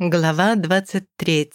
Глава 23.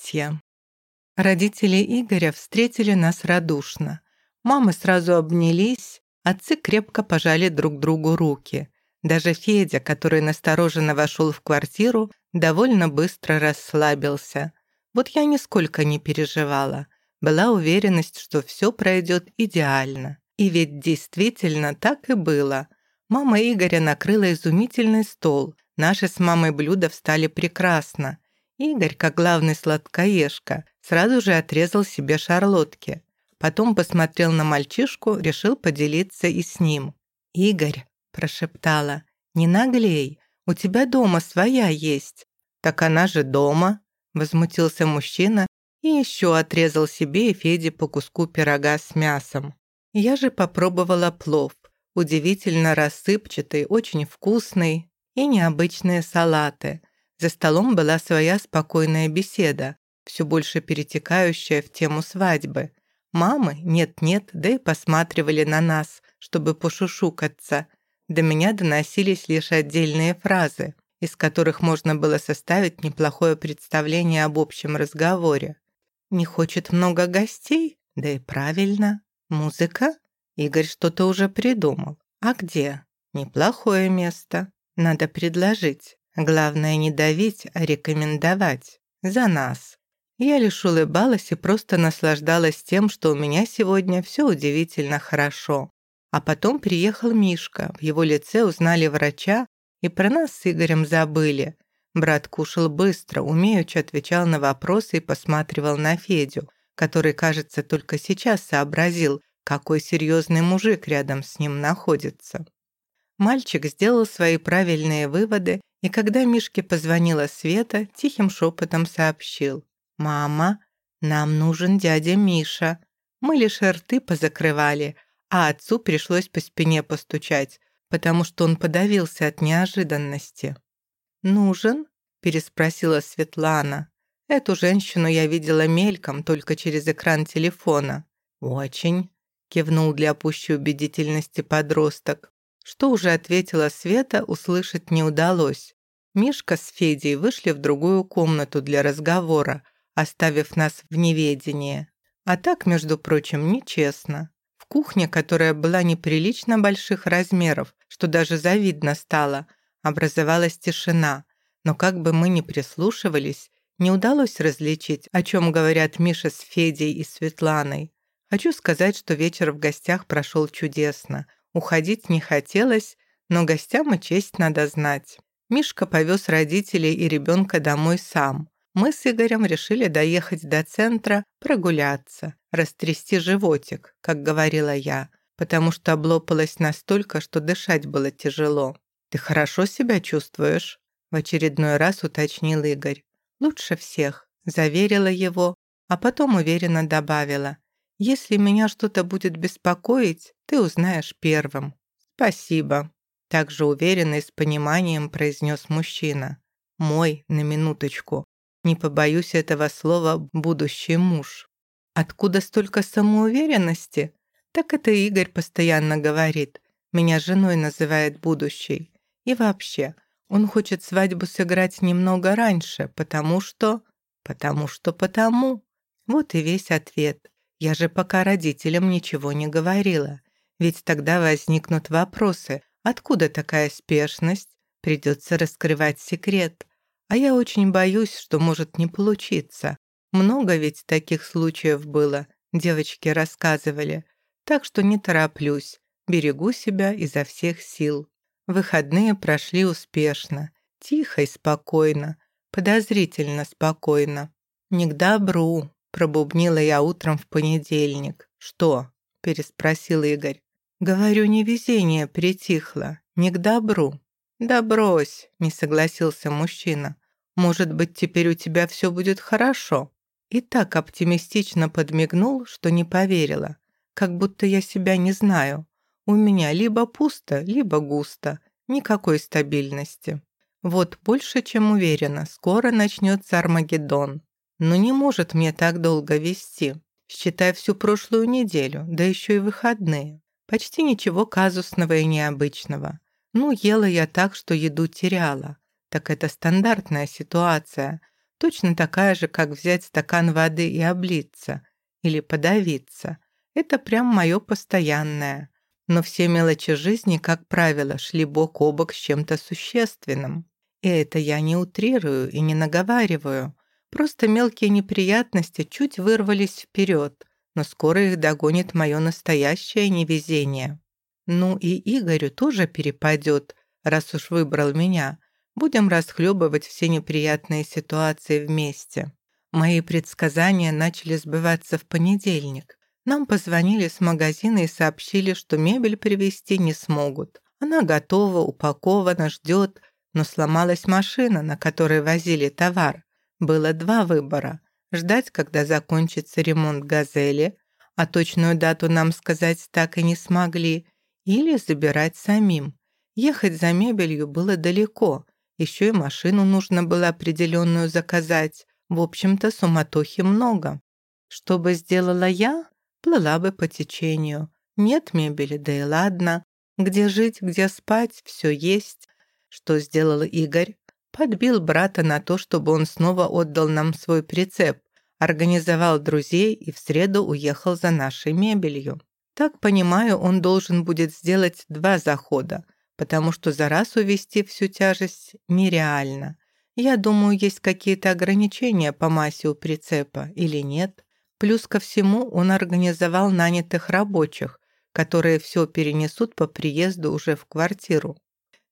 Родители Игоря встретили нас радушно. Мамы сразу обнялись, отцы крепко пожали друг другу руки. Даже Федя, который настороженно вошел в квартиру, довольно быстро расслабился. Вот я нисколько не переживала. Была уверенность, что все пройдет идеально. И ведь действительно так и было. Мама Игоря накрыла изумительный стол. Наши с мамой блюда встали прекрасно. Игорь, как главный сладкоежка, сразу же отрезал себе шарлотки. Потом посмотрел на мальчишку, решил поделиться и с ним. «Игорь», – прошептала, – «не наглей, у тебя дома своя есть». «Так она же дома», – возмутился мужчина и еще отрезал себе и Феде по куску пирога с мясом. Я же попробовала плов, удивительно рассыпчатый, очень вкусный и необычные салаты – за столом была своя спокойная беседа, все больше перетекающая в тему свадьбы. Мамы нет-нет, да и посматривали на нас, чтобы пошушукаться. До меня доносились лишь отдельные фразы, из которых можно было составить неплохое представление об общем разговоре. «Не хочет много гостей? Да и правильно. Музыка? Игорь что-то уже придумал. А где? Неплохое место. Надо предложить. Главное не давить, а рекомендовать. За нас. Я лишь улыбалась и просто наслаждалась тем, что у меня сегодня все удивительно хорошо. А потом приехал Мишка. В его лице узнали врача и про нас с Игорем забыли. Брат кушал быстро, умеючи отвечал на вопросы и посматривал на Федю, который, кажется, только сейчас сообразил, какой серьезный мужик рядом с ним находится. Мальчик сделал свои правильные выводы и когда Мишке позвонила Света, тихим шепотом сообщил. «Мама, нам нужен дядя Миша. Мы лишь рты позакрывали, а отцу пришлось по спине постучать, потому что он подавился от неожиданности». «Нужен?» – переспросила Светлана. Эту женщину я видела мельком, только через экран телефона. «Очень», – кивнул для пущей убедительности подросток. Что уже ответила Света, услышать не удалось. Мишка с Федей вышли в другую комнату для разговора, оставив нас в неведении. А так, между прочим, нечестно. В кухне, которая была неприлично больших размеров, что даже завидно стало, образовалась тишина. Но как бы мы ни прислушивались, не удалось различить, о чем говорят Миша с Федей и Светланой. Хочу сказать, что вечер в гостях прошел чудесно – Уходить не хотелось, но гостям и честь надо знать. Мишка повез родителей и ребенка домой сам. Мы с Игорем решили доехать до центра, прогуляться, растрясти животик, как говорила я, потому что облопалась настолько, что дышать было тяжело. «Ты хорошо себя чувствуешь?» В очередной раз уточнил Игорь. «Лучше всех», заверила его, а потом уверенно добавила. «Если меня что-то будет беспокоить, ты узнаешь первым». «Спасибо», — также уверенно и с пониманием произнес мужчина. «Мой, на минуточку. Не побоюсь этого слова «будущий муж». Откуда столько самоуверенности? Так это Игорь постоянно говорит. Меня женой называет будущей. И вообще, он хочет свадьбу сыграть немного раньше, потому что... Потому что потому. Вот и весь ответ. Я же пока родителям ничего не говорила. Ведь тогда возникнут вопросы, откуда такая спешность? Придется раскрывать секрет. А я очень боюсь, что может не получиться. Много ведь таких случаев было, девочки рассказывали. Так что не тороплюсь, берегу себя изо всех сил. Выходные прошли успешно, тихо и спокойно, подозрительно спокойно. «Не к добру», – пробубнила я утром в понедельник. «Что?» – переспросил Игорь. Говорю, невезение притихло, не к добру. Да брось, не согласился мужчина. Может быть, теперь у тебя все будет хорошо. И так оптимистично подмигнул, что не поверила. Как будто я себя не знаю. У меня либо пусто, либо густо. Никакой стабильности. Вот больше, чем уверена, скоро начнется Армагеддон. Но не может мне так долго вести. Считай всю прошлую неделю, да еще и выходные. Почти ничего казусного и необычного. Ну, ела я так, что еду теряла. Так это стандартная ситуация. точно такая же, как взять стакан воды и облиться или подавиться. Это прям мое постоянное. Но все мелочи жизни, как правило, шли бок о бок с чем-то существенным. И это я не утрирую и не наговариваю. Просто мелкие неприятности чуть вырвались вперед, но скоро их догонит мое настоящее невезение. Ну и Игорю тоже перепадет, раз уж выбрал меня. Будем расхлебывать все неприятные ситуации вместе. Мои предсказания начали сбываться в понедельник. Нам позвонили с магазина и сообщили, что мебель привезти не смогут. Она готова, упакована, ждет, но сломалась машина, на которой возили товар. Было два выбора – ждать, когда закончится ремонт «Газели», а точную дату нам сказать так и не смогли, или забирать самим. Ехать за мебелью было далеко, еще и машину нужно было определенную заказать. В общем-то, суматохи много. Что бы сделала я? Плыла бы по течению. Нет мебели, да и ладно. Где жить, где спать, все есть. Что сделал Игорь? Подбил брата на то, чтобы он снова отдал нам свой прицеп, организовал друзей и в среду уехал за нашей мебелью. Так понимаю, он должен будет сделать два захода, потому что за раз увести всю тяжесть нереально. Я думаю, есть какие-то ограничения по массе у прицепа или нет. Плюс ко всему он организовал нанятых рабочих, которые все перенесут по приезду уже в квартиру.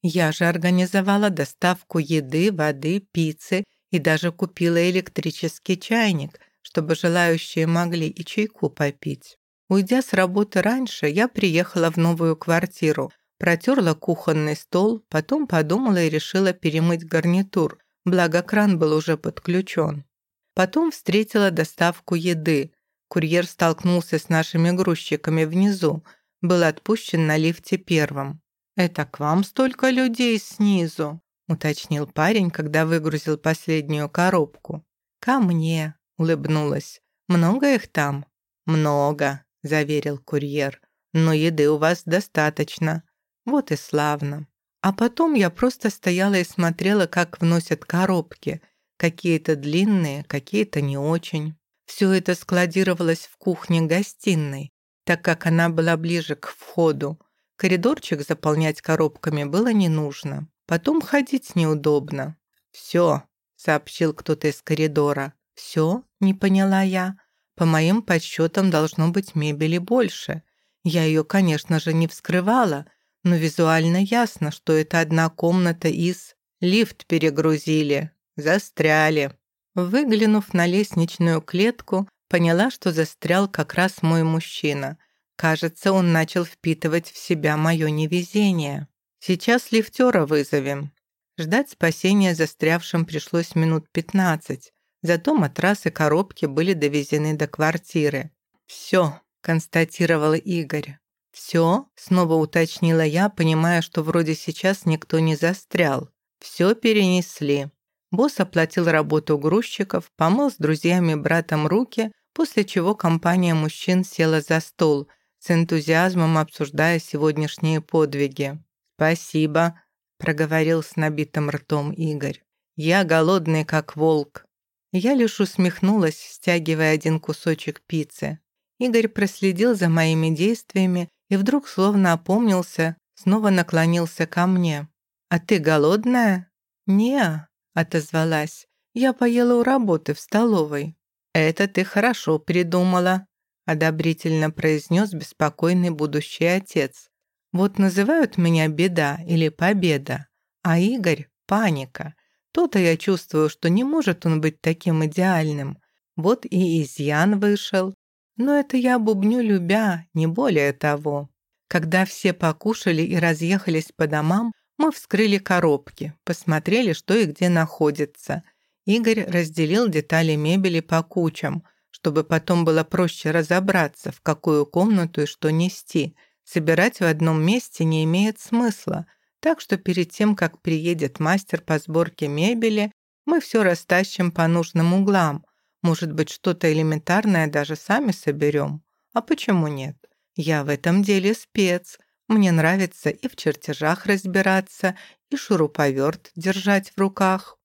Я же организовала доставку еды, воды, пиццы и даже купила электрический чайник, чтобы желающие могли и чайку попить. Уйдя с работы раньше, я приехала в новую квартиру, протерла кухонный стол, потом подумала и решила перемыть гарнитур, благо кран был уже подключен. Потом встретила доставку еды. Курьер столкнулся с нашими грузчиками внизу, был отпущен на лифте первым. «Это к вам столько людей снизу?» — уточнил парень, когда выгрузил последнюю коробку. «Ко мне», — улыбнулась. «Много их там?» «Много», — заверил курьер. «Но еды у вас достаточно. Вот и славно». А потом я просто стояла и смотрела, как вносят коробки. Какие-то длинные, какие-то не очень. Все это складировалось в кухне-гостиной, так как она была ближе к входу. Коридорчик заполнять коробками было не нужно. Потом ходить неудобно. «Все», — сообщил кто-то из коридора. «Все?» — не поняла я. «По моим подсчетам должно быть мебели больше. Я ее, конечно же, не вскрывала, но визуально ясно, что это одна комната из... Лифт перегрузили. Застряли». Выглянув на лестничную клетку, поняла, что застрял как раз мой мужчина — Кажется, он начал впитывать в себя мое невезение. Сейчас лифтера вызовем. Ждать спасения застрявшим пришлось минут пятнадцать. Зато матрас и коробки были довезены до квартиры. «Все», — констатировал Игорь. «Все?» — снова уточнила я, понимая, что вроде сейчас никто не застрял. «Все перенесли». Босс оплатил работу грузчиков, помыл с друзьями братом руки, после чего компания мужчин села за стол, с энтузиазмом обсуждая сегодняшние подвиги. «Спасибо», — проговорил с набитым ртом Игорь. «Я голодный, как волк». Я лишь усмехнулась, стягивая один кусочек пиццы. Игорь проследил за моими действиями и вдруг словно опомнился, снова наклонился ко мне. «А ты голодная?» «Не», — отозвалась. «Я поела у работы в столовой». «Это ты хорошо придумала», одобрительно произнес беспокойный будущий отец. Вот называют меня беда или победа, а Игорь — паника. То-то я чувствую, что не может он быть таким идеальным. Вот и изъян вышел. Но это я бубню любя, не более того. Когда все покушали и разъехались по домам, мы вскрыли коробки, посмотрели, что и где находится. Игорь разделил детали мебели по кучам — чтобы потом было проще разобраться, в какую комнату и что нести. Собирать в одном месте не имеет смысла, так что перед тем, как приедет мастер по сборке мебели, мы все растащим по нужным углам. Может быть, что-то элементарное даже сами соберем. А почему нет? Я в этом деле спец. Мне нравится и в чертежах разбираться, и шуруповерт держать в руках.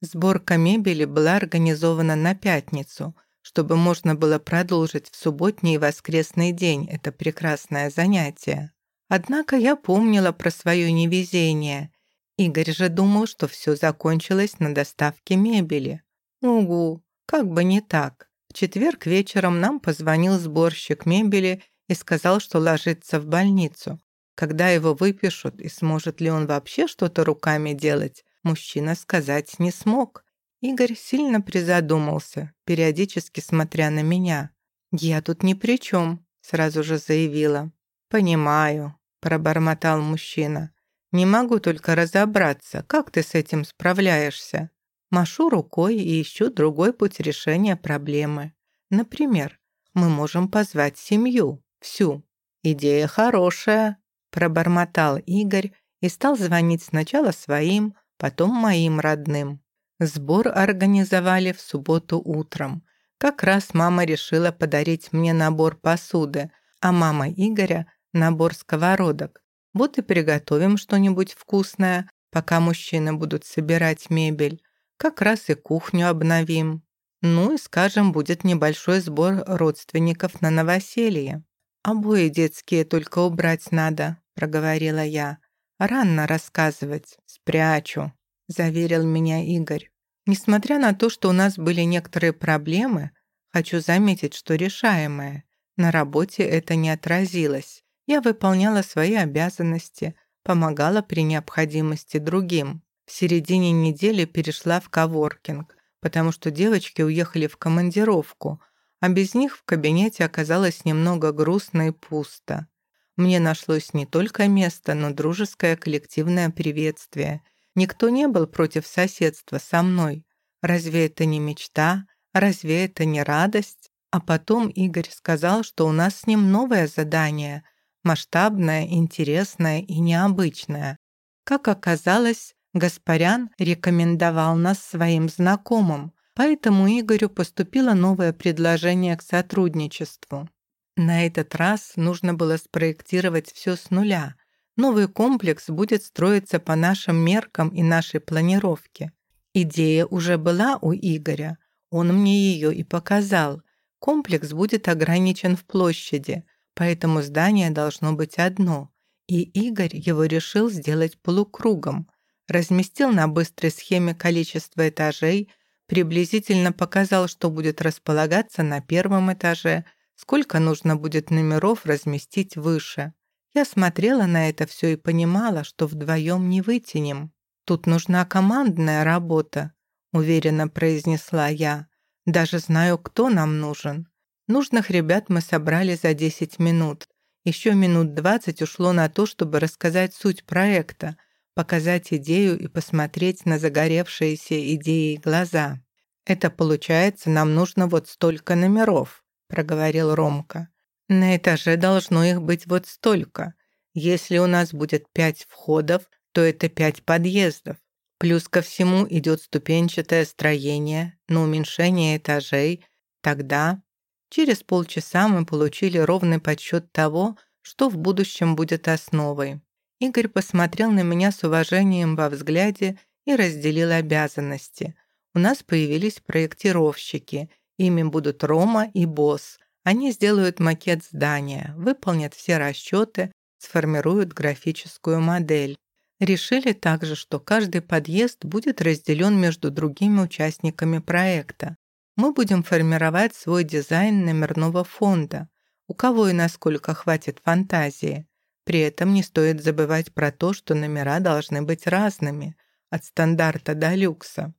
Сборка мебели была организована на пятницу, чтобы можно было продолжить в субботний и воскресный день это прекрасное занятие. Однако я помнила про свое невезение. Игорь же думал, что все закончилось на доставке мебели. Угу, как бы не так. В четверг вечером нам позвонил сборщик мебели и сказал, что ложится в больницу. Когда его выпишут и сможет ли он вообще что-то руками делать, мужчина сказать не смог. Игорь сильно призадумался, периодически смотря на меня. «Я тут ни при чем», — сразу же заявила. «Понимаю», — пробормотал мужчина. «Не могу только разобраться, как ты с этим справляешься. Машу рукой и ищу другой путь решения проблемы. Например, мы можем позвать семью, всю. Идея хорошая, пробормотал Игорь и стал звонить сначала своим, потом моим родным. Сбор организовали в субботу утром. Как раз мама решила подарить мне набор посуды, а мама Игоря – набор сковородок. Вот и приготовим что-нибудь вкусное, пока мужчины будут собирать мебель. Как раз и кухню обновим. Ну и, скажем, будет небольшой сбор родственников на новоселье. «Обои детские только убрать надо», — проговорила я. «Рано рассказывать. Спрячу», — заверил меня Игорь. Несмотря на то, что у нас были некоторые проблемы, хочу заметить, что решаемые, на работе это не отразилось. Я выполняла свои обязанности, помогала при необходимости другим. В середине недели перешла в коворкинг, потому что девочки уехали в командировку, а без них в кабинете оказалось немного грустно и пусто. Мне нашлось не только место, но дружеское коллективное приветствие. Никто не был против соседства со мной. Разве это не мечта? Разве это не радость? А потом Игорь сказал, что у нас с ним новое задание, масштабное, интересное и необычное. Как оказалось, Гаспарян рекомендовал нас своим знакомым, поэтому Игорю поступило новое предложение к сотрудничеству. На этот раз нужно было спроектировать все с нуля. Новый комплекс будет строиться по нашим меркам и нашей планировке. Идея уже была у Игоря, он мне ее и показал. Комплекс будет ограничен в площади, поэтому здание должно быть одно. И Игорь его решил сделать полукругом, разместил на быстрой схеме количество этажей, приблизительно показал, что будет располагаться на первом этаже, сколько нужно будет номеров разместить выше. Я смотрела на это все и понимала, что вдвоем не вытянем. «Тут нужна командная работа», — уверенно произнесла я. «Даже знаю, кто нам нужен». Нужных ребят мы собрали за 10 минут. Еще минут 20 ушло на то, чтобы рассказать суть проекта, показать идею и посмотреть на загоревшиеся идеи глаза. «Это получается, нам нужно вот столько номеров», — проговорил Ромка. «На этаже должно их быть вот столько. Если у нас будет пять входов, то это пять подъездов. Плюс ко всему идет ступенчатое строение на уменьшение этажей. Тогда через полчаса мы получили ровный подсчет того, что в будущем будет основой. Игорь посмотрел на меня с уважением во взгляде и разделил обязанности. У нас появились проектировщики. Ими будут Рома и Босс. Они сделают макет здания, выполнят все расчеты, сформируют графическую модель. Решили также, что каждый подъезд будет разделен между другими участниками проекта. Мы будем формировать свой дизайн номерного фонда. У кого и насколько хватит фантазии. При этом не стоит забывать про то, что номера должны быть разными, от стандарта до люкса.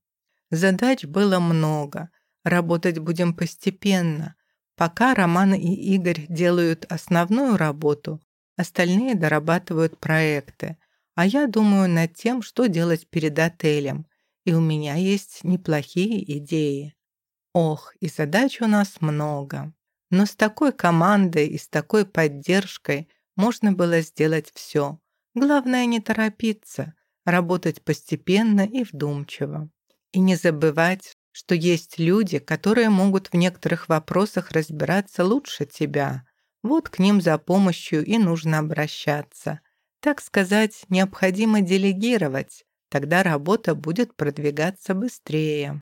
Задач было много, работать будем постепенно. Пока Роман и Игорь делают основную работу, остальные дорабатывают проекты, а я думаю над тем, что делать перед отелем, и у меня есть неплохие идеи. Ох, и задач у нас много. Но с такой командой и с такой поддержкой можно было сделать все. Главное не торопиться, работать постепенно и вдумчиво. И не забывать, что есть люди, которые могут в некоторых вопросах разбираться лучше тебя. Вот к ним за помощью и нужно обращаться. Так сказать, необходимо делегировать, Тогда работа будет продвигаться быстрее.